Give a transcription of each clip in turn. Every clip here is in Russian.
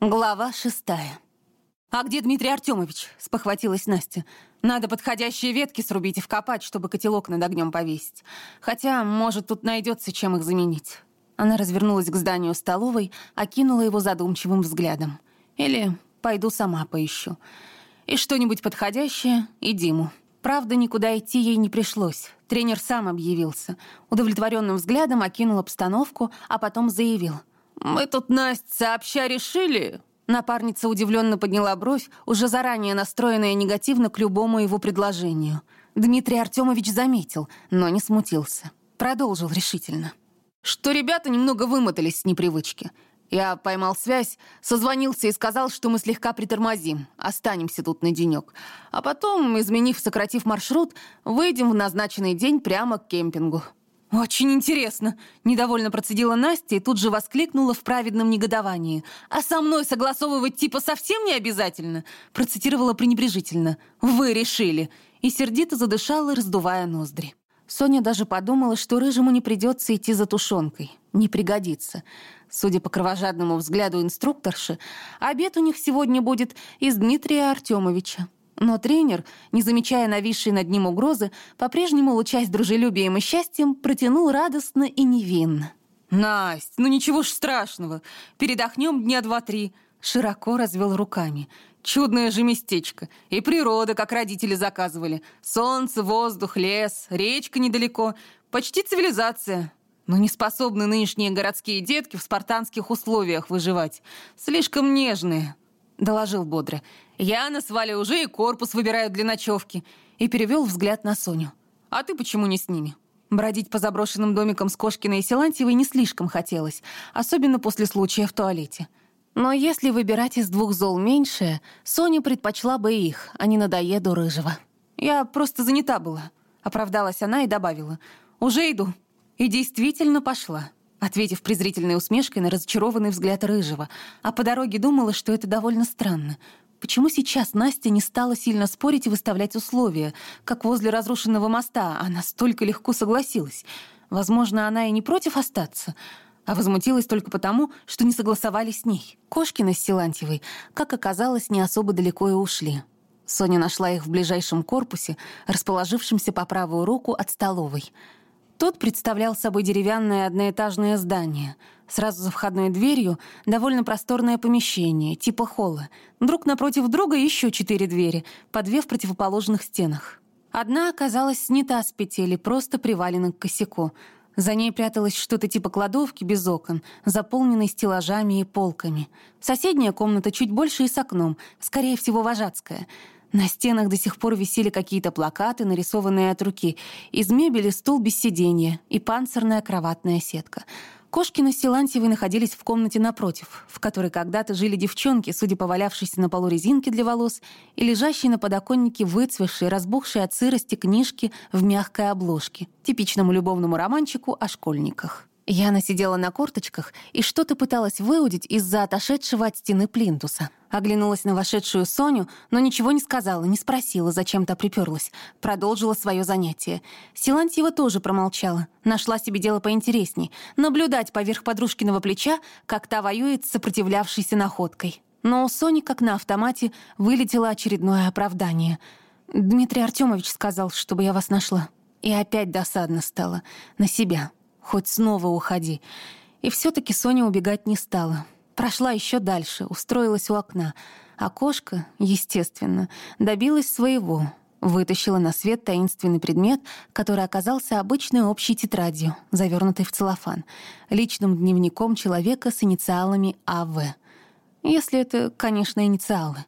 Глава шестая. «А где Дмитрий Артемович?» — спохватилась Настя. «Надо подходящие ветки срубить и вкопать, чтобы котелок над огнем повесить. Хотя, может, тут найдется, чем их заменить». Она развернулась к зданию столовой, окинула его задумчивым взглядом. «Или пойду сама поищу. И что-нибудь подходящее, и Диму». Правда, никуда идти ей не пришлось. Тренер сам объявился. Удовлетворенным взглядом окинул обстановку, а потом заявил — «Мы тут, Настя, сообща решили...» Напарница удивленно подняла бровь, уже заранее настроенная негативно к любому его предложению. Дмитрий Артемович заметил, но не смутился. Продолжил решительно. «Что ребята немного вымотались с непривычки. Я поймал связь, созвонился и сказал, что мы слегка притормозим, останемся тут на денек. А потом, изменив, сократив маршрут, выйдем в назначенный день прямо к кемпингу». «Очень интересно», — недовольно процедила Настя и тут же воскликнула в праведном негодовании. «А со мной согласовывать типа совсем не обязательно?» Процитировала пренебрежительно. «Вы решили!» И сердито задышала, раздувая ноздри. Соня даже подумала, что Рыжему не придется идти за тушенкой. Не пригодится. Судя по кровожадному взгляду инструкторши, обед у них сегодня будет из Дмитрия Артемовича. Но тренер, не замечая нависшей над ним угрозы, по-прежнему, лучась дружелюбием и счастьем, протянул радостно и невинно. «Насть, ну ничего ж страшного. Передохнем дня два-три». Широко развел руками. «Чудное же местечко. И природа, как родители заказывали. Солнце, воздух, лес, речка недалеко. Почти цивилизация. Но не способны нынешние городские детки в спартанских условиях выживать. Слишком нежные», — доложил бодро. Я на свале уже и корпус выбираю для ночевки. И перевел взгляд на Соню. А ты почему не с ними? Бродить по заброшенным домикам с Кошкиной и Силантьевой не слишком хотелось, особенно после случая в туалете. Но если выбирать из двух зол меньшее, Соня предпочла бы их, а не надоеду рыжего. «Я просто занята была», — оправдалась она и добавила. «Уже иду». И действительно пошла, ответив презрительной усмешкой на разочарованный взгляд рыжего, а по дороге думала, что это довольно странно — Почему сейчас Настя не стала сильно спорить и выставлять условия, как возле разрушенного моста она столько легко согласилась? Возможно, она и не против остаться, а возмутилась только потому, что не согласовали с ней. Кошкина с Силантьевой, как оказалось, не особо далеко и ушли. Соня нашла их в ближайшем корпусе, расположившемся по правую руку от столовой — тот представлял собой деревянное одноэтажное здание. Сразу за входной дверью довольно просторное помещение, типа холла. Друг напротив друга еще четыре двери, по две в противоположных стенах. Одна оказалась снята с петель и просто привалена к косяку. За ней пряталось что-то типа кладовки без окон, заполненной стеллажами и полками. Соседняя комната чуть больше и с окном, скорее всего, вожатская — на стенах до сих пор висели какие-то плакаты, нарисованные от руки. Из мебели стул без сиденья и панцирная кроватная сетка. Кошкина с Силантьевой находились в комнате напротив, в которой когда-то жили девчонки, судя по валявшейся на полу резинке для волос и лежащей на подоконнике выцвевшей, разбухшей от сырости книжки в мягкой обложке, типичному любовному романчику о школьниках. Яна сидела на корточках и что-то пыталась выудить из-за отошедшего от стены плинтуса. Оглянулась на вошедшую Соню, но ничего не сказала, не спросила, зачем та приперлась. Продолжила свое занятие. Силантьева тоже промолчала. Нашла себе дело поинтересней. Наблюдать поверх подружкиного плеча, как та воюет с сопротивлявшейся находкой. Но у Сони, как на автомате, вылетело очередное оправдание. «Дмитрий Артемович сказал, чтобы я вас нашла». И опять досадно стало. На себя. Хоть снова уходи. И все-таки Соня убегать не стала. Прошла еще дальше, устроилась у окна. А кошка, естественно, добилась своего. Вытащила на свет таинственный предмет, который оказался обычной общей тетрадью, завернутой в целлофан, личным дневником человека с инициалами АВ. Если это, конечно, инициалы.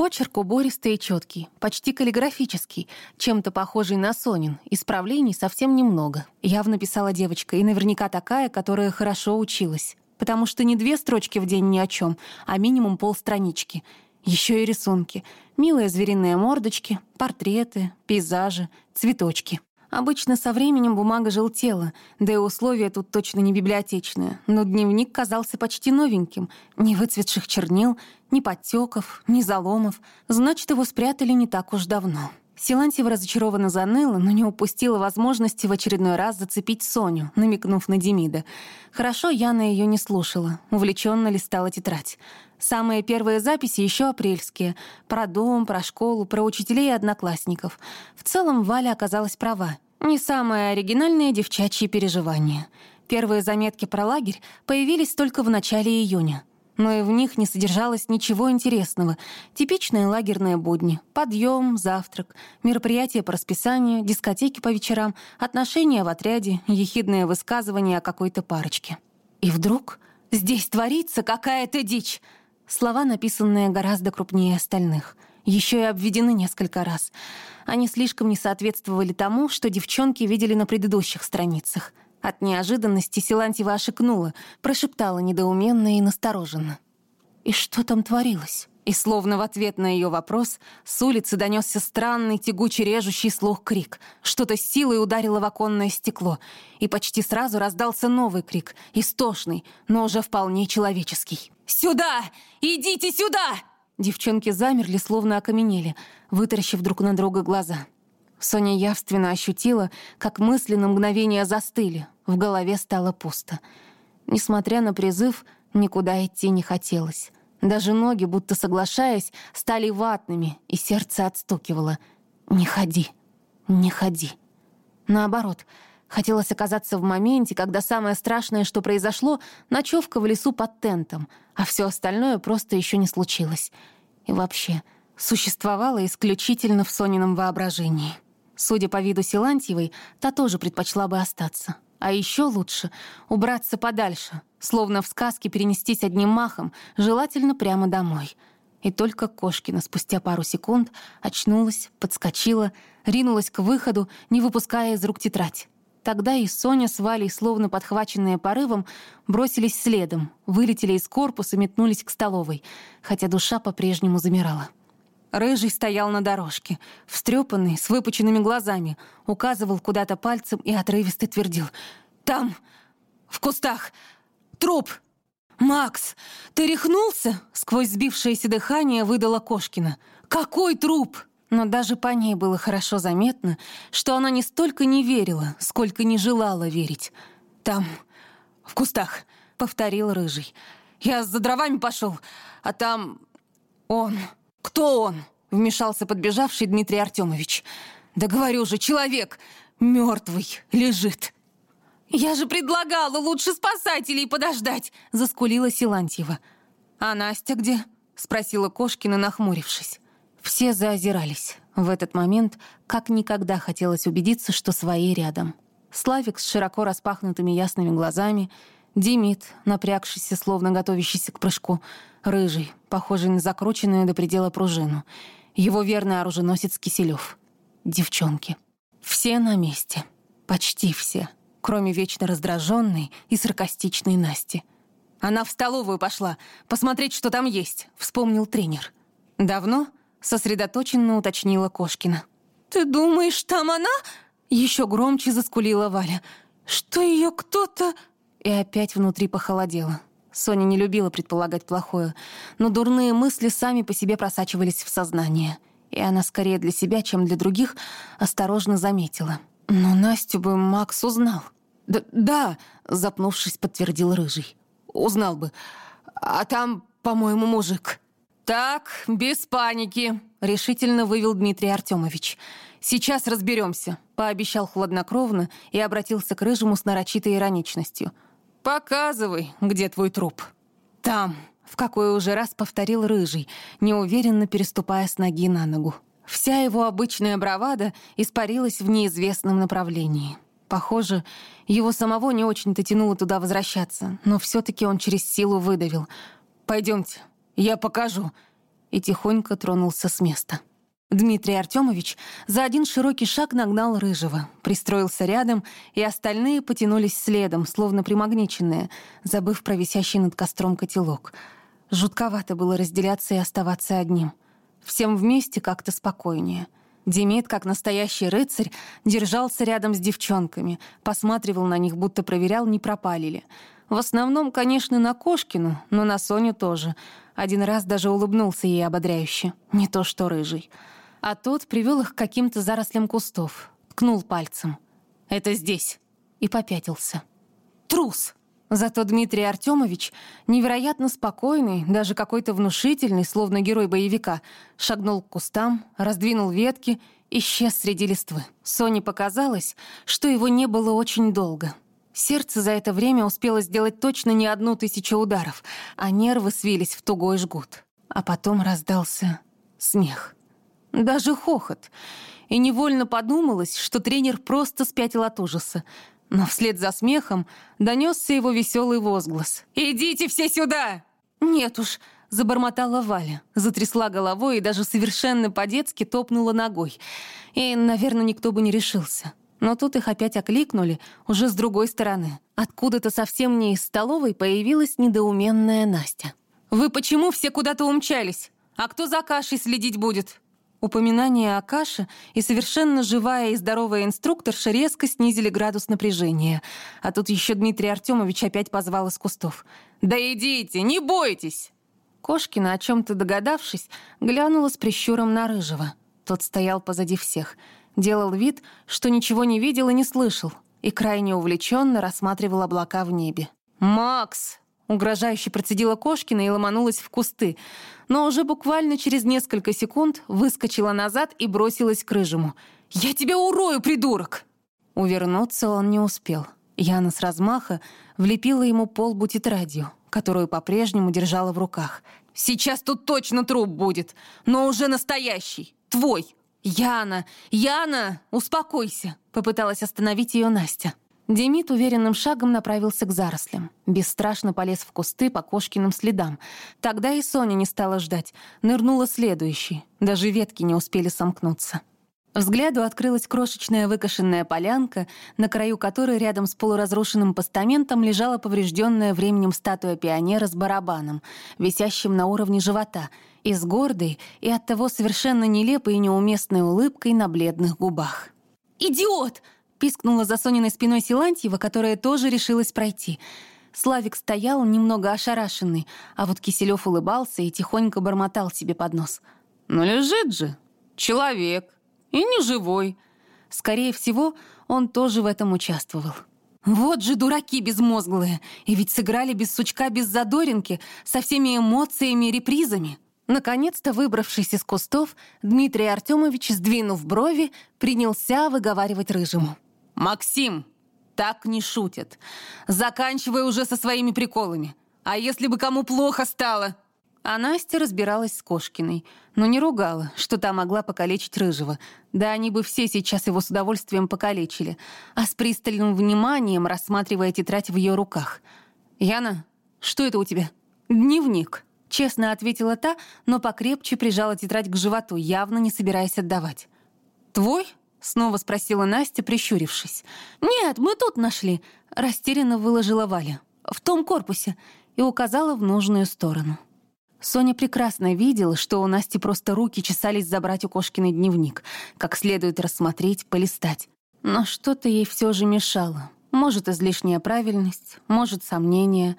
Почерк убористый и четкий, почти каллиграфический, чем-то похожий на Сонин, исправлений совсем немного. Явно писала девочка, и наверняка такая, которая хорошо училась. Потому что не две строчки в день ни о чем, а минимум полстранички. Еще и рисунки. Милые звериные мордочки, портреты, пейзажи, цветочки. Обычно со временем бумага желтела, да и условия тут точно не библиотечные, но дневник казался почти новеньким. Ни выцветших чернил, ни подтеков, ни заломов. Значит, его спрятали не так уж давно. Силантьева разочарованно заныла, но не упустила возможности в очередной раз зацепить Соню, намекнув на Демида. Хорошо, Яна ее не слушала, увлеченно листала тетрадь. Самые первые записи еще апрельские. Про дом, про школу, про учителей и одноклассников. В целом Валя оказалась права. Не самые оригинальные девчачьи переживания. Первые заметки про лагерь появились только в начале июня но и в них не содержалось ничего интересного. Типичные лагерные будни. Подъем, завтрак, мероприятия по расписанию, дискотеки по вечерам, отношения в отряде, ехидные высказывания о какой-то парочке. И вдруг здесь творится какая-то дичь. Слова, написанные гораздо крупнее остальных. Еще и обведены несколько раз. Они слишком не соответствовали тому, что девчонки видели на предыдущих страницах — от неожиданности Силантьева ошикнула, прошептала недоуменно и настороженно. «И что там творилось?» И словно в ответ на ее вопрос с улицы донесся странный, тягучий, режущий слух крик. Что-то с силой ударило в оконное стекло, и почти сразу раздался новый крик, истошный, но уже вполне человеческий. «Сюда! Идите сюда!» Девчонки замерли, словно окаменели, вытаращив друг на друга глаза. Соня явственно ощутила, как мысли на мгновение застыли, в голове стало пусто. Несмотря на призыв, никуда идти не хотелось. Даже ноги, будто соглашаясь, стали ватными, и сердце отстукивало. «Не ходи, не ходи». Наоборот, хотелось оказаться в моменте, когда самое страшное, что произошло, ночевка в лесу под тентом, а все остальное просто еще не случилось. И вообще, существовало исключительно в Сонином воображении. Судя по виду Силантьевой, та тоже предпочла бы остаться. А еще лучше — убраться подальше, словно в сказке перенестись одним махом, желательно прямо домой. И только Кошкина спустя пару секунд очнулась, подскочила, ринулась к выходу, не выпуская из рук тетрадь. Тогда и Соня с Валей, словно подхваченные порывом, бросились следом, вылетели из корпуса, метнулись к столовой, хотя душа по-прежнему замирала. Рыжий стоял на дорожке, встрепанный, с выпученными глазами, указывал куда-то пальцем и отрывисто твердил. «Там, в кустах, труп!» «Макс, ты рехнулся?» — сквозь сбившееся дыхание выдала Кошкина. «Какой труп?» Но даже по ней было хорошо заметно, что она не столько не верила, сколько не желала верить. «Там, в кустах», — повторил Рыжий. «Я за дровами пошел, а там он...» «Кто он?» — вмешался подбежавший Дмитрий Артемович. «Да говорю же, человек мертвый лежит». «Я же предлагала лучше спасателей подождать!» — заскулила Силантьева. «А Настя где?» — спросила Кошкина, нахмурившись. Все заозирались. В этот момент как никогда хотелось убедиться, что свои рядом. Славик с широко распахнутыми ясными глазами, Демид, напрягшийся, словно готовящийся к прыжку, Рыжий, похожий на закрученную до предела пружину. Его верный оруженосец Киселев. Девчонки. Все на месте. Почти все. Кроме вечно раздраженной и саркастичной Насти. «Она в столовую пошла, посмотреть, что там есть», — вспомнил тренер. «Давно?» — сосредоточенно уточнила Кошкина. «Ты думаешь, там она?» — еще громче заскулила Валя. «Что ее кто-то...» И опять внутри похолодело. Соня не любила предполагать плохое, но дурные мысли сами по себе просачивались в сознание. И она скорее для себя, чем для других, осторожно заметила. «Но Настю бы Макс узнал». «Да, да», — запнувшись, подтвердил Рыжий. «Узнал бы. А там, по-моему, мужик». «Так, без паники», — решительно вывел Дмитрий Артемович. «Сейчас разберемся», — пообещал хладнокровно и обратился к Рыжему с нарочитой ироничностью — «Показывай, где твой труп». «Там», — в какой уже раз повторил Рыжий, неуверенно переступая с ноги на ногу. Вся его обычная бравада испарилась в неизвестном направлении. Похоже, его самого не очень-то тянуло туда возвращаться, но все таки он через силу выдавил. «Пойдемте, я покажу», и тихонько тронулся с места. Дмитрий Артемович за один широкий шаг нагнал Рыжего, пристроился рядом, и остальные потянулись следом, словно примагниченные, забыв про висящий над костром котелок. Жутковато было разделяться и оставаться одним. Всем вместе как-то спокойнее. Демид, как настоящий рыцарь, держался рядом с девчонками, посматривал на них, будто проверял, не пропали ли. В основном, конечно, на Кошкину, но на Соню тоже. Один раз даже улыбнулся ей ободряюще. Не то что Рыжий. А тот привел их к каким-то зарослям кустов, ткнул пальцем. «Это здесь!» и попятился. «Трус!» Зато Дмитрий Артемович, невероятно спокойный, даже какой-то внушительный, словно герой боевика, шагнул к кустам, раздвинул ветки, исчез среди листвы. Соне показалось, что его не было очень долго. Сердце за это время успело сделать точно не одну тысячу ударов, а нервы свились в тугой жгут. А потом раздался смех. Даже хохот. И невольно подумалось, что тренер просто спятил от ужаса. Но вслед за смехом донесся его веселый возглас. «Идите все сюда!» «Нет уж», — забормотала Валя, затрясла головой и даже совершенно по-детски топнула ногой. И, наверное, никто бы не решился. Но тут их опять окликнули, уже с другой стороны. Откуда-то совсем не из столовой появилась недоуменная Настя. «Вы почему все куда-то умчались? А кто за кашей следить будет?» Упоминание о каше и совершенно живая и здоровая инструкторша резко снизили градус напряжения. А тут еще Дмитрий Артемович опять позвал из кустов. «Да идите, не бойтесь!» Кошкина, о чем-то догадавшись, глянула с прищуром на Рыжего. Тот стоял позади всех, делал вид, что ничего не видел и не слышал, и крайне увлеченно рассматривал облака в небе. «Макс!» Угрожающе процедила Кошкина и ломанулась в кусты, но уже буквально через несколько секунд выскочила назад и бросилась к рыжему. «Я тебя урою, придурок!» Увернуться он не успел. Яна с размаха влепила ему полбу тетрадью, которую по-прежнему держала в руках. «Сейчас тут точно труп будет, но уже настоящий, твой!» «Яна! Яна! Успокойся!» — попыталась остановить ее Настя. Демид уверенным шагом направился к зарослям. Бесстрашно полез в кусты по кошкиным следам. Тогда и Соня не стала ждать. Нырнула следующий. Даже ветки не успели сомкнуться. Взгляду открылась крошечная выкошенная полянка, на краю которой рядом с полуразрушенным постаментом лежала поврежденная временем статуя пионера с барабаном, висящим на уровне живота, и с гордой и оттого совершенно нелепой и неуместной улыбкой на бледных губах. «Идиот!» Пискнула за Сониной спиной Силантьева, которая тоже решилась пройти. Славик стоял немного ошарашенный, а вот Киселев улыбался и тихонько бормотал себе под нос. «Ну лежит же! Человек! И не живой!» Скорее всего, он тоже в этом участвовал. Вот же дураки безмозглые! И ведь сыграли без сучка, без задоринки, со всеми эмоциями и репризами. Наконец-то, выбравшись из кустов, Дмитрий Артемович, сдвинув брови, принялся выговаривать рыжему. «Максим, так не шутят. Заканчивай уже со своими приколами. А если бы кому плохо стало?» А Настя разбиралась с Кошкиной, но не ругала, что та могла покалечить Рыжего. Да они бы все сейчас его с удовольствием покалечили, а с пристальным вниманием рассматривая тетрадь в ее руках. «Яна, что это у тебя?» «Дневник», — честно ответила та, но покрепче прижала тетрадь к животу, явно не собираясь отдавать. «Твой?» Снова спросила Настя, прищурившись. «Нет, мы тут нашли», — растерянно выложила Валя. «В том корпусе», и указала в нужную сторону. Соня прекрасно видела, что у Насти просто руки чесались забрать у Кошкиной дневник, как следует рассмотреть, полистать. Но что-то ей все же мешало. Может, излишняя правильность, может, сомнение.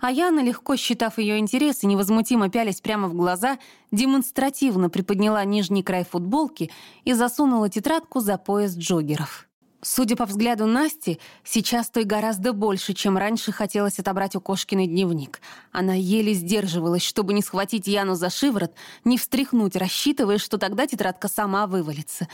А Яна, легко считав ее интерес и невозмутимо пялясь прямо в глаза, демонстративно приподняла нижний край футболки и засунула тетрадку за пояс джоггеров. Судя по взгляду Насти, сейчас той гораздо больше, чем раньше хотелось отобрать у Кошкиной дневник. Она еле сдерживалась, чтобы не схватить Яну за шиворот, не встряхнуть, рассчитывая, что тогда тетрадка сама вывалится.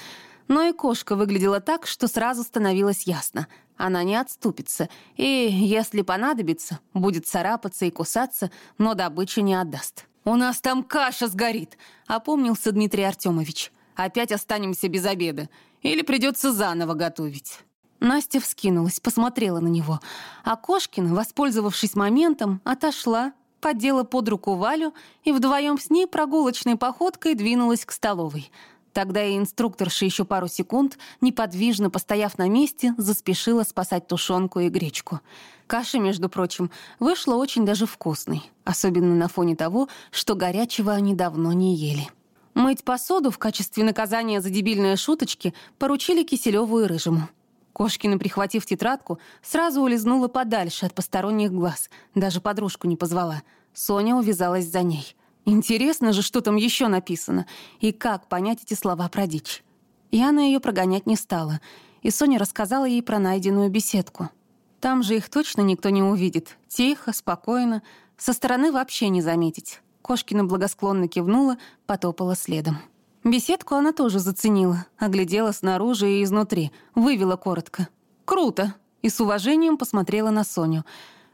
Но и кошка выглядела так, что сразу становилось ясно. Она не отступится, и, если понадобится, будет царапаться и кусаться, но добычу не отдаст. «У нас там каша сгорит!» — опомнился Дмитрий Артемович. «Опять останемся без обеда. Или придется заново готовить». Настя вскинулась, посмотрела на него, а Кошкин, воспользовавшись моментом, отошла, поддела под руку Валю и вдвоем с ней прогулочной походкой двинулась к столовой — Тогда и инструкторша еще пару секунд, неподвижно постояв на месте, заспешила спасать тушенку и гречку. Каша, между прочим, вышла очень даже вкусной, особенно на фоне того, что горячего они давно не ели. Мыть посуду в качестве наказания за дебильные шуточки поручили Киселеву и Рыжему. Кошкина, прихватив тетрадку, сразу улизнула подальше от посторонних глаз, даже подружку не позвала. Соня увязалась за ней — Интересно же, что там еще написано, и как понять эти слова про дичь. Яна ее прогонять не стала, и Соня рассказала ей про найденную беседку. Там же их точно никто не увидит. Тихо, спокойно, со стороны вообще не заметить. Кошкина благосклонно кивнула, потопала следом. Беседку она тоже заценила, оглядела снаружи и изнутри, вывела коротко. «Круто!» и с уважением посмотрела на Соню.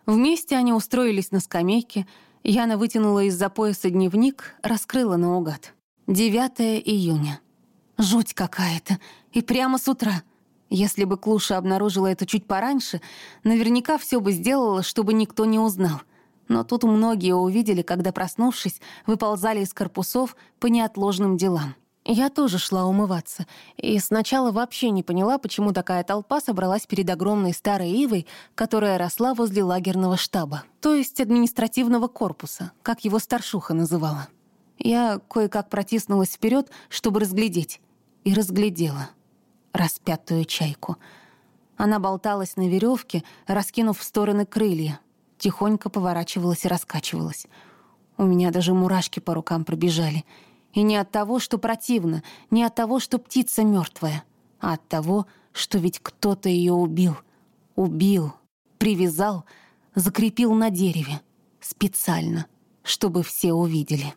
Вместе они устроились на скамейке. Яна вытянула из-за пояса дневник, раскрыла наугад. 9 июня. Жуть какая-то. И прямо с утра. Если бы Клуша обнаружила это чуть пораньше, наверняка все бы сделала, чтобы никто не узнал. Но тут многие увидели, когда, проснувшись, выползали из корпусов по неотложным делам. Я тоже шла умываться, и сначала вообще не поняла, почему такая толпа собралась перед огромной старой ивой, которая росла возле лагерного штаба, то есть административного корпуса, как его старшуха называла. Я кое-как протиснулась вперед, чтобы разглядеть, и разглядела распятую чайку. Она болталась на веревке, раскинув в стороны крылья, тихонько поворачивалась и раскачивалась. У меня даже мурашки по рукам пробежали — и не от того, что противно, не от того, что птица мертвая, а от того, что ведь кто-то ее убил. Убил, привязал, закрепил на дереве. Специально, чтобы все увидели.